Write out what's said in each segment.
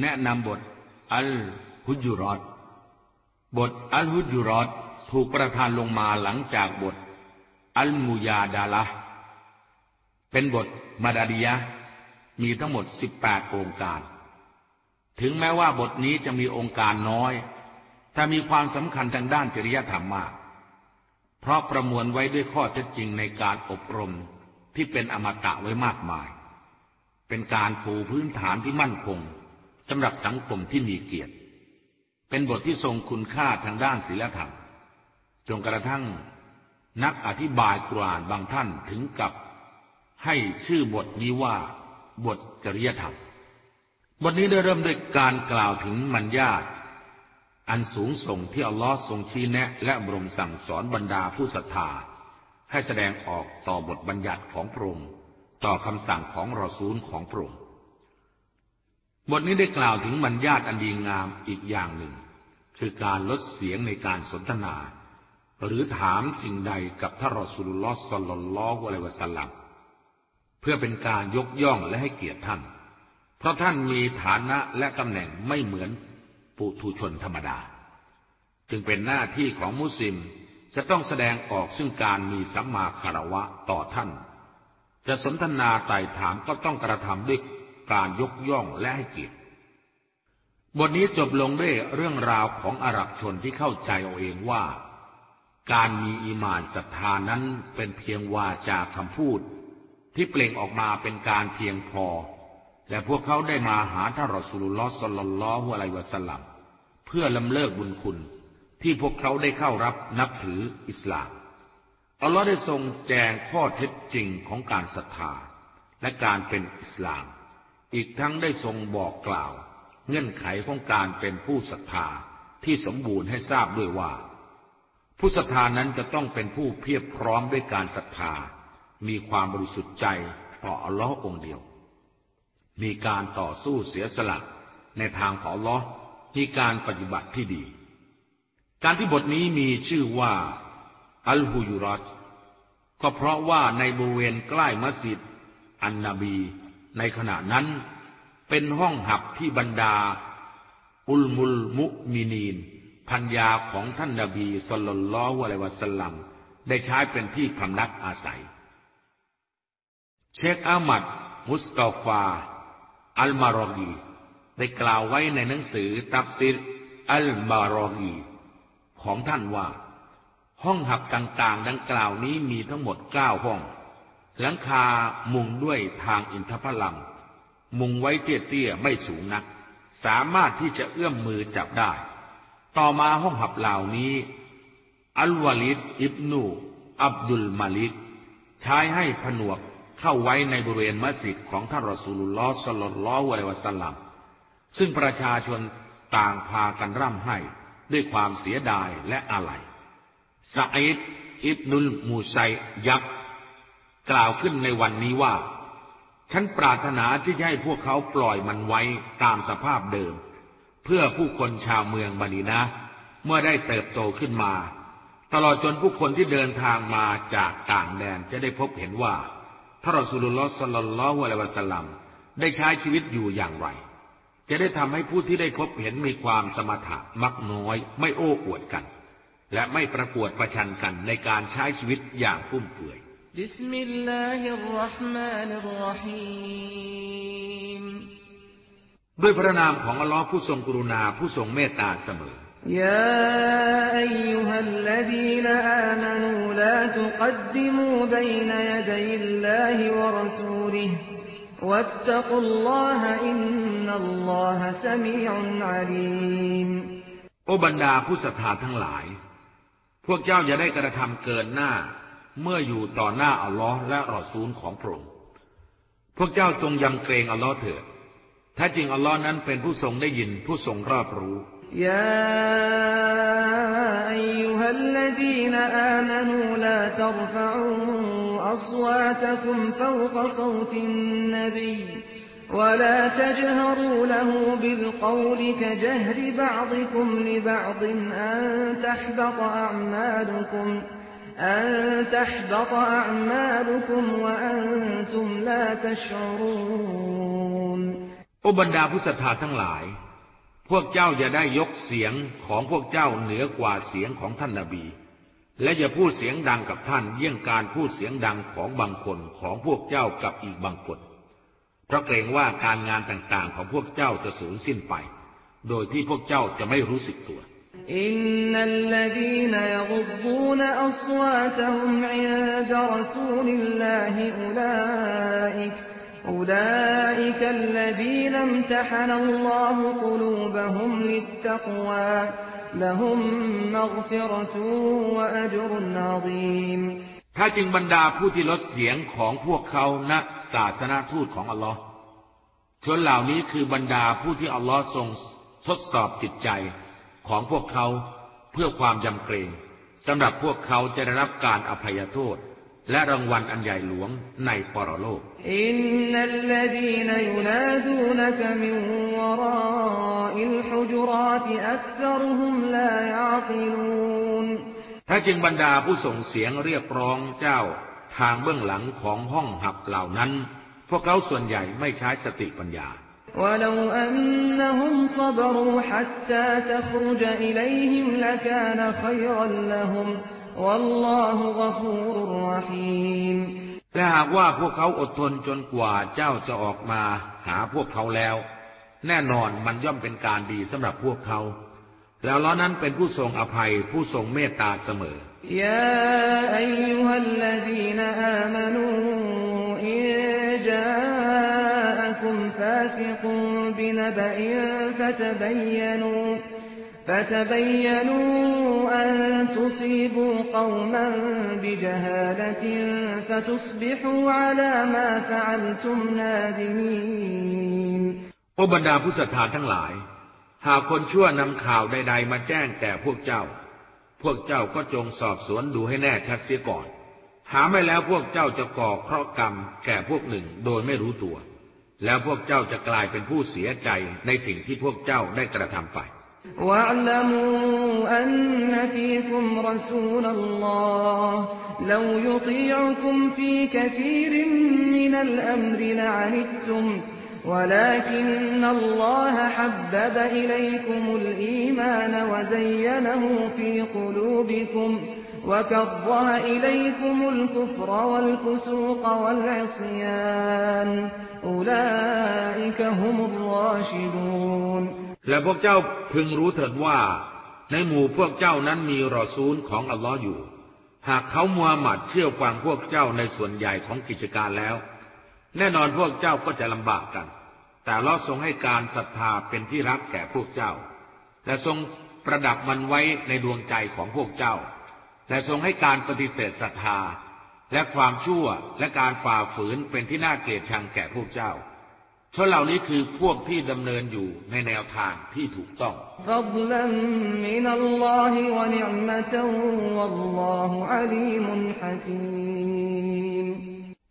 แนะนำบท อัลฮุจุรอตบทอัลฮุจุรอตถูกประทานลงมาหลังจากบท อัลมูยาดาละเป็นบทมาดาดียะมีทั้งหมด 18 องค์การ ถึงแม้ว่าบทนี้จะมีองค์การน้อย แต่มีความสำคัญทางด้านจริยธรรมมาก เพราะประมวลไว้ด้วยข้อเท็จจริงในการอบรมที่เป็นอมตะไว้มากมาย เป็นการปูพื้นฐานที่มั่นคง สำหรับสังคมที่มีเกียรติ เป็นบทที่ทรงคุณค่าทางด้านศีลธรรม จนกระทั่งนักอธิบายกรานบางท่านถึงกับ ให้ชื่อบทนี้ว่า บทจริยธรรม บทนี้ได้เริ่มด้วยการกล่าวถึงมัญญาตอันสูงส่งที่อัลลอฮ์ทรงชี้แนะ และบรมสั่งสอนบรรดาผู้ศรัทธา ให้แสดงออกต่อบทบัญญัติของพระองค์ต่อคำสั่งของรอซูลของพระองค์ บทนี้ได้กล่าวถึงมัญญาตอันดีงามอีกอย่างหนึ่ง คือการลดเสียงในการสนทนา หรือถามสิ่งใดกับท่านรอสุลลอสัลลัลลอฮุอะลัยวะสลลัมเพื่อเป็นการยกย่องและให้เกียรติท่าน เพราะท่านมีฐานะและตำแหน่งไม่เหมือนปุถุชนธรรมดา จึงเป็นหน้าที่ของมุสลิมจะต้องแสดงออกซึ่งการมีสัมมาคารวะต่อท่าน จะสนทนาไต่ถามก็ต้องกระทำด้วย การยกย่องและให้เกียรติบทนี้จบลงด้วยเรื่องราวของอาหรับชนที่เข้าใจเอาเองว่า การมีอีมานศรัทธานั้นเป็นเพียงวาจาคำพูด ที่เปล่งออกมาเป็นการเพียงพอ และพวกเขาได้มาหาท่านรอสูลุลลอฮ์สลลัลลอฮุอะลัยวะสัลลัมเพื่อลำเลิกบุญคุณ ที่พวกเขาได้เข้ารับนับถืออิสลามอัลลอฮ์ได้ทรงแจงข้อเท็จจริงของการศรัทธาและการเป็นอิสลาม อีกทั้งได้ทรงบอกกล่าว เงื่อนไขของการเป็นผู้ศรัทธาที่สมบูรณ์ให้ทราบด้วยว่า ผู้ศรัทธานั้นจะต้องเป็นผู้เพียบพร้อมด้วยการศรัทธา มีความบริสุทธิ์ใจต่ออัลลอฮ์องเดียว มีการต่อสู้เสียสละในทางของอัลลอฮ์มีการปฏิบัติที่ดี การที่บทนี้มีชื่อว่าอัลฮูยุรัตก็เพราะว่าในบริเวณใกล้มัสยิด อันนบี ในขณะนั้นเป็นห้องหับที่บรรดา อุลมุลมุมินีนพัญญาของท่านนบีสุลลลลอฮุอะลัยวะสลัมได้ใช้เป็นที่พำนักอาศัย เชคอามัด มุสตาฟา อัลมารอกีได้กล่าวไว้ในหนังสือตับซิรอัลมารอกีของท่านว่า ห้องหับต่างๆ ดังกล่าวนี้มีทั้งหมดเก้าห้อง หลังคามุงด้วยทางอินทผลัมมุงไว้เตี้ยๆไม่สูงนัก สามารถที่จะเอื้อมมือจับได้ ต่อมาห้องหับเหล่านี้ อัลวาลิดอิบนูอับดุลมาลิก ใช้ให้ผนวกเข้าไว้ในบริเวณมัสยิดของท่านรอสูลุลลอฮ์สลลลอฮุอะลัยวะสลัมซึ่งประชาชนต่างพากันร่ำให้ด้วยความเสียดายและอาลัยซาอิดอิบนุลมูไซยัก กล่าวขึ้นในวันนี้ว่า ฉันปรารถนาที่จะให้พวกเขาปล่อยมันไว้ตามสภาพเดิม เพื่อผู้คนชาวเมืองมาดีนะ เมื่อได้เติบโตขึ้นมา ตลอดจนผู้คนที่เดินทางมาจากต่างแดนจะได้พบเห็นว่าท่ารสุลลอสลลลลอฮุอะลัยวะสัลลัมได้ใช้ชีวิตอยู่อย่างไร จะได้ทำให้ผู้ที่ได้พบเห็นมีความสมถะมักน้อย ไม่โอ้อวดกัน และไม่ประกวดประชันกันในการใช้ชีวิตอย่างฟุ่มเฟือย بسم الله الرحمن الرحيم ด้วยพระนามของอัลลอฮ์ผู้ทรงกรุณาผู้ทรงเมตตาเสมอ يا أيها الذين آمنوا لا تقدموا بين يدي الله ورسوله واتقوا الله إن الله سميع عليم โอบรรดาผู้ศรัทธาทั้งหลาย พวกเจ้าอย่าได้กระทำเกินหน้า เมื่ออยู่ต่อหน้าอัลลอฮ์และรอซูลของพระองค์ พวกเจ้าจงยำเกรงอัลลอฮ์เถิดแท้จริงอัลลอฮ์นั้นเป็นผู้ทรงได้ยินผู้ทรงรอบรู้ يا أيها الذين آمنوا لا ترفعوا أصواتكم فوق صوت النبي ولا تجهروا له بالقول كجهر بعضكم لبعض أن تحبط أعمالكم อันตัตอภุสัตุาโอบรรดาผู้ศรัทธาทั้งหลาย พวกเจ้าอย่าได้ยกเสียงของพวกเจ้าเหนือกว่าเสียงของท่านนาบี และอย่าพูดเสียงดังกับท่านเยี่ยงการพูดเสียงดังของบางคนของพวกเจ้ากับอีกบางคน เพราะเกรงว่าการงานต่างๆของพวกเจ้าจะสูญสิ้นไป โดยที่พวกเจ้าจะไม่รู้สึกตัว อินนัลลดีนยกุบูนอัศวาตฮุมอินดะรสูลิลลาฮิอุลาอิก أولئك الذين امتحن الله قلوبهم للتقوى لهم مغفرة وأجر عظيم ถ้าจึงบรรดาผู้ที่ลดเสียงของพวกเขาณศาสนาทูตของอัลลอฮ์ชนเหล่านี้คือบรรดาผู้ที่อัลลอฮ์ทรงทดสอบจิตใจ ของพวกเขาเพื่อความยำเกรงสำหรับพวกเขาจะได้รับการอภัยโทษ และรางวัลอันใหญ่หลวงในปรโลก อินนัลลดีนยุนาดูนกมิวราอิลฮุจราตอักรหุมลายาติลูนถ้าจึงบรรดาผู้ส่งเสียงเรียกร้องเจ้าทางเบื้องหลังของห้องหับเหล่านั้น พวกเขาส่วนใหญ่ไม่ใช้สติปัญญา ولو أنهم صبروا حتى تخرج إليهم لكان خيرا لهم วัลลอฮุกฟูรุรหีมแต่หากว่าพวกเขาอดทนจนกว่าเจ้าจะออกมาหาพวกเขาแล้ว แน่นอนมันย่อมเป็นการดีสำหรับพวกเขา แล้วล้อนั้นเป็นผู้ทรงอภัยผู้ทรงเมตตาเสมอยาอัยยุฮัลลดีนอามานู มบินบะอินฟะตบยนู فتبينوا أن تصيبوا قوما بجهالة فتصبحوا على ما فعلتم نادمين โอบรรดาผู้ศรัทธาทั้งหลาย หากคนชั่วนำข่าวใดๆมาแจ้งแก่พวกเจ้า พวกเจ้าก็จงสอบสวนดูให้แน่ชัดเสียก่อน หาไม่แล้วพวกเจ้าจะก่อเคราะห์กรรมแก่พวกหนึ่งโดยไม่รู้ตัว แล้วพวกเจ้าจะกลายเป็นผู้เสียใจในสิ่งที่พวกเจ้าได้กระทำไป واعلموا أن فيكم رسول الله لو يطيعكم في كثير من الأمر لعنتم ولكن الله حبب إليكم الإيمان وزينه في قلوبكم وكره إليكم الكفر والفسوق والعصيان أولئك هم الراشدون และพวกเจ้าพึงรู้เถิดว่า ในหมู่พวกเจ้านั้นมีรอซูลของอัลลอฮ์อยู่ หากเขามัวหมัดเชื่อฟังพวกเจ้าในส่วนใหญ่ของกิจการแล้ว แน่นอนพวกเจ้าก็จะลำบากกัน แต่ลอทรงให้การศรัทธาเป็นที่รักแก่พวกเจ้า และทรงประดับมันไว้ในดวงใจของพวกเจ้า และทรงให้การปฏิเสธศรัทธา และความชั่วและการฝ่าฝืนเป็นที่น่าเกลียดชังแก่พวกเจ้าชนเหล่านี้คือพวกที่ดำเนินอยู่ในแนวทางที่ถูกต้อง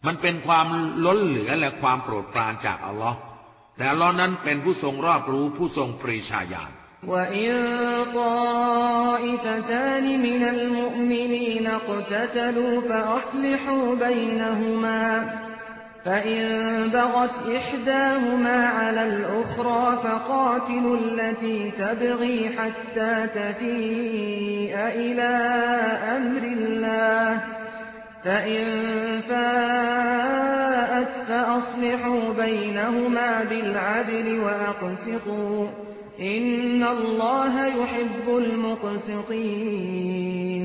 มันเป็นความล้นเหลือและความโปรดปรานจากอัลลอฮ์แต่อัลลอฮ์นั้นเป็นผู้ทรงรอบรู้ผู้ทรงปรีชาญาณ وإن طائفتان من المؤمنين اقتتلوا فأصلحوا بينهما فإن بغت إحداهما على الأخرى فقاتلوا التي تبغي حتى تفيء إلى أمر الله فإن فاءت فأصلحوا بينهما بالعدل وأقسطوا อินนัลลอฮยุฮิบุลมุกซิตีน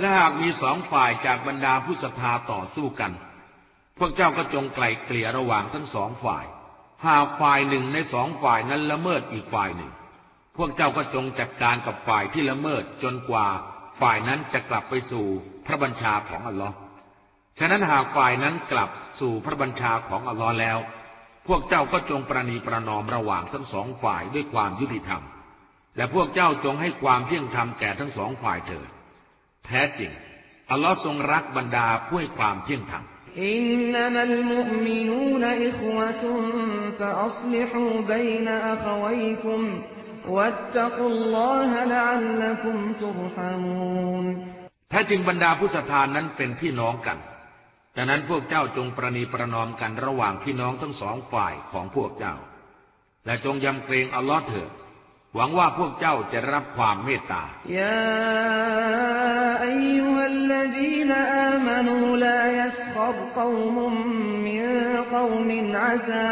และหากมีสองฝ่ายจากบรรดาผู้ศรัทธาต่อสู้กัน พวกเจ้าก็จงไกลเกลี่ยระหว่างทั้งสองฝ่าย หากฝ่ายหนึ่งในสองฝ่ายนั้นละเมิดอีกฝ่ายหนึ่ง พวกเจ้าก็จงจัดการกับฝ่ายที่ละเมิดจนกว่าฝ่ายนั้นจะกลับไปสู่พระบัญชาของอัลลอฮ์ฉะนั้นหากฝ่ายนั้นกลับสู่พระบัญชาของอัลลอฮ์แล้ว พวกเจ้าก็จงประนีประนอมระหว่างทั้งสองฝ่ายด้วยความยุติธรรม และพวกเจ้าจงให้ความเที่ยงธรรมแก่ทั้งสองฝ่ายเถิด แท้จริง อัลลอฮ์ทรงรักบรรดาผู้ให้ความเที่ยงธรรมอินนัมัลมุมินูนอิควะตุนฟะอัศลิฮูบัยนอัควัยคุมวัตตะกุลลอฮะละอัลลักุมตุรฮามูนแท้จริงบรรดาผู้ศรัทธานั้นเป็นพี่น้องกัน ดังนั้นพวกเจ้าจงประนีประนอมกันระหว่างพี่น้องทั้งสองฝ่ายของพวกเจ้า และจงยำเกรงอัลลอฮ์เถิดหวังว่าพวกเจ้าจะรับความเมตตายาอายุฮัลลดีนอามานูลายัสขับกวมมินกวมินอาซา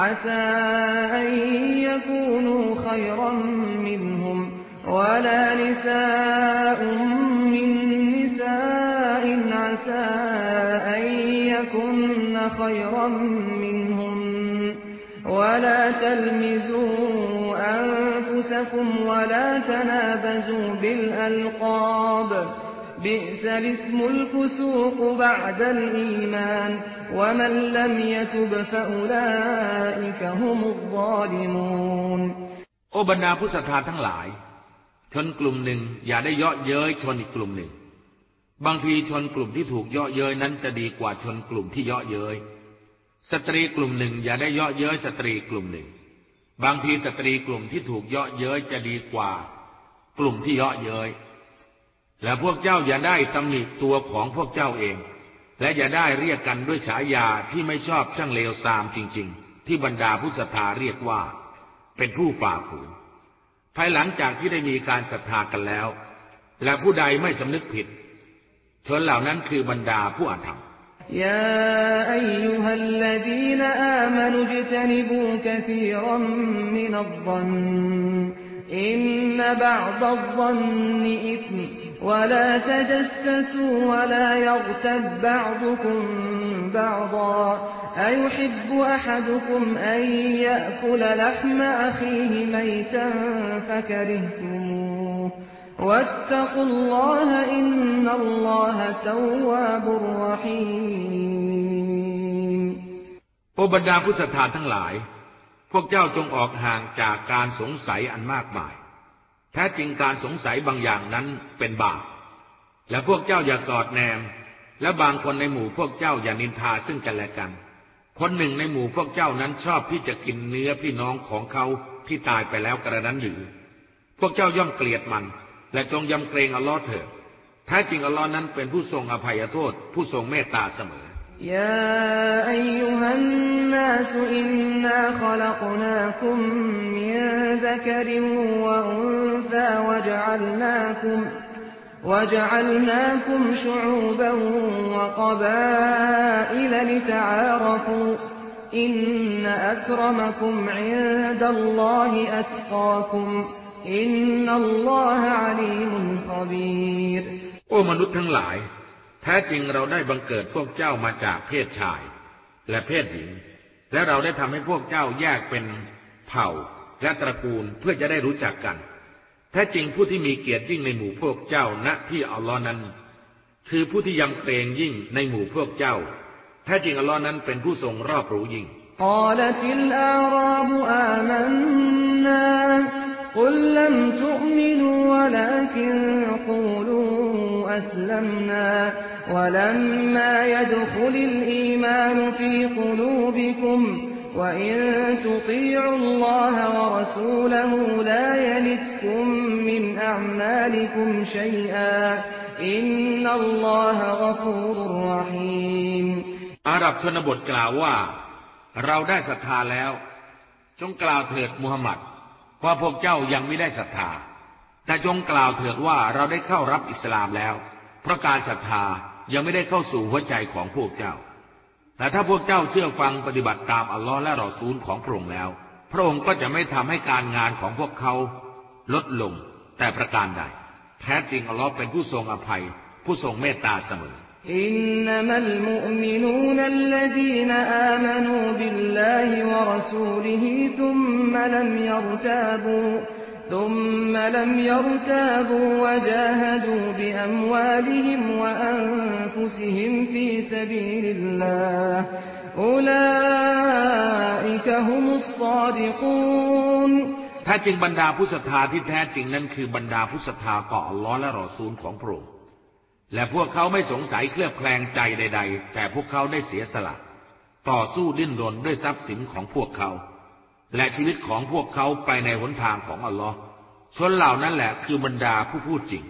อาซาอันยกูนูขยรัมมินฮุมวลานิซาอุมมินนิซา عسى أن يكن خيرا منهم ولا تلمزوا أنفسكم ولا تنابزوا بالألقاب بئس الاسم الفسوق بعد الإيمان ومن لم يتب فأولئك هم الظالمون โอบรรดาผู้ศรัทธาทั้งหลาย ชนกลุ่มหนึ่งอย่าได้เยาะเย้ยชนอีกกลุ่มหนึ่ง บางทีชนกลุ่มที่ถูกเยาะเย้ยนั้นจะดีกว่าชนกลุ่มที่เยาะเย้ย สตรีกลุ่มหนึ่งอย่าได้เยาะเย้ยสตรีกลุ่มหนึ่ง บางทีสตรีกลุ่มที่ถูกเยาะเย้ยจะดีกว่า กลุ่มที่เยาะเย้ย และพวกเจ้าอย่าได้ตำหนิตัวของพวกเจ้าเอง และอย่าได้เรียกกันด้วยฉายาที่ไม่ชอบช่างเลวทรามจริง ๆ ที่บรรดาผู้ศรัทธาเรียกว่า เป็นผู้ฝ่าฝืน ภายหลังจากที่ได้มีการศรัทธากันแล้ว และผู้ใดไม่สำนึกผิด ชนเหล่านั้นคือบรรดาผู้อาธรรม يا أيها الذين آمنوا اجتنبوا كثيرا من الظن إن بعض الظن إثم ولا تجسسوا ولا يغتب بعضكم بعضا أيحب أحدكم أن يأكل لحم أخيه ميتا فكرهتموه โอบรรดาผู้ศรัทธาทั้งหลาย พวกเจ้าจงออกห่างจากการสงสัยอันมากมาย แท้จริงการสงสัยบางอย่างนั้นเป็นบาป และพวกเจ้าอย่าสอดแนม และบางคนในหมู่พวกเจ้าอย่านินทาซึ่งกันและกัน คนหนึ่งในหมู่พวกเจ้านั้นชอบที่จะกินเนื้อพี่น้องของเขาที่ตายไปแล้วกระนั้นหรือ พวกเจ้าย่อมเกลียดมัน และจงยำเกรงอัลลอฮ์เถิดแท้จริงอัลลอฮ์นั้นเป็นผู้ทรงอภัยโทษ ผู้ทรงเมตตาเสมอ يا أيها الناس إنا خلقناكم من ذكر وأنثى وجعلناكم وجعلناكم شعوبا وقبائل لتعارفوا إن أكرمكم عند الله أتقاكم إن الله عليم خبير โอ้มนุษย์ทั้งหลาย แท้จริงเราได้บังเกิดพวกเจ้ามาจากเพศชาย และเพศหญิง และเราได้ทำให้พวกเจ้าแยกเป็นเผ่าและตระกูลเพื่อจะได้รู้จักกัน แท้จริงผู้ที่มีเกียรติยิ่งในหมู่พวกเจ้าณที่อัลลอฮ์นั้น คือผู้ที่ยำเกรงยิ่งในหมู่พวกเจ้า แท้จริงอัลลอฮ์นั้นเป็นผู้ทรงรอบรู้ยิ่ง قالت الأعراب آمنا قل لم تؤمنوا ولكن قولوا أسلمنا ولما يدخل الإيمان في قلوبكم وإن تطيعوا الله ورسوله لا يلتكم من أعمالكم شيئا إن الله غفور رحيم อาหรับชนบทกล่าวว่า เราได้ศรัทธาแล้ว จงกล่าวเถิดมูฮัมหมัด ว่าพวกเจ้ายังไม่ได้ศรัทธา แต่จงกล่าวเถิดว่าเราได้เข้ารับอิสลามแล้ว เพราะการศรัทธายังไม่ได้เข้าสู่หัวใจของพวกเจ้า แต่ถ้าพวกเจ้าเชื่อฟังปฏิบัติตามอัลลอฮ์และรอซูลของพระองค์แล้ว พระองค์ก็จะไม่ทำให้การงานของพวกเขาลดลงแต่ประการใด แท้จริงอัลลอฮ์เป็นผู้ทรงอภัย ผู้ทรงเมตตาเสมอ إنما المؤمنون الذين آمنوا بالله ورسوله ثم لم يرتابوا ثم لم يرتابوا وجاهدوا بأموالهم وأنفسهم في سبيل الله أولئك هم الصادقون แท้จริงบรรดาผู้ศรัทธาที่แท้จริงนั้นคือบรรดาผู้ศรัทธาต่ออัลลอฮ์และรอซูลของพระองค์ และพวกเขาไม่สงสัยเคลือบแคลงใจใด ๆ แต่พวกเขาได้เสียสละ ต่อสู้ดิ้นรนด้วยทรัพย์สินของพวกเขา และชีวิตของพวกเขาไปในหนทางของอัลลอฮ์ชนเหล่านั้นแหละคือบรรดาผู้พูดจริง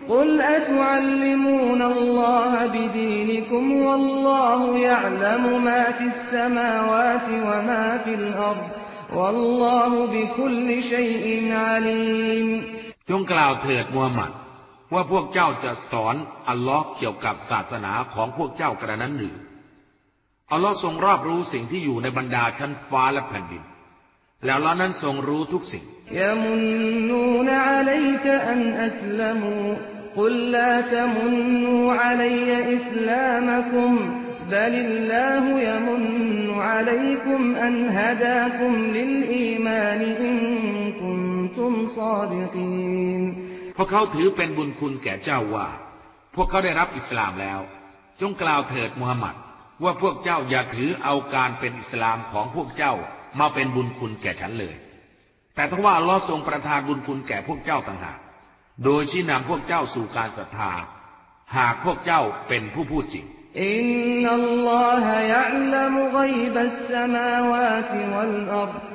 จงกล่าวเถิดมูฮัมหมัด ว่าพวกเจ้าจะสอนอัลลอฮ์เกี่ยวกับศาสนาของพวกเจ้ากระนั้นหรือ อัลลอฮ์ทรงรอบรู้สิ่งที่อยู่ในบรรดาชั้นฟ้าและแผ่นดิน แล้วอัลลอฮ์นั้นทรงรู้ทุกสิ่ง يمنون عليك أن أسلموا قل لا تمنوا علي إسلامكم بل الله يمن عليكم أن هداكم للإيمان إن كنتم صادقين พวกเขาถือเป็นบุญคุณแก่เจ้าว่า พวกเขาได้รับอิสลามแล้ว จงกล่าวเถิดมูฮัมหมัด ว่าพวกเจ้าอย่าถือเอาการเป็นอิสลามของพวกเจ้ามาเป็นบุญคุณแก่ฉันเลย แต่เพาว่าลอทรงประทานบุญคุณแก่พวกเจ้าต่างหาก โดยชี้นำพวกเจ้าสู่การศรัทธา หากพวกเจ้าเป็นผู้พูดจริงอินนัลลอฮยะลัมุกบัสสมาวาติวัลอัรฎ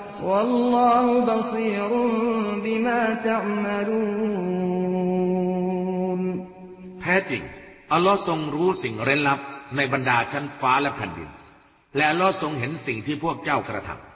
แท้จริง อัลลอฮ์ทรงรู้สิ่งเร้นลับในบรรดาชั้นฟ้าและแผ่นดิน และอัลลอฮ์ทรงเห็นสิ่งที่พวกเจ้ากระทำ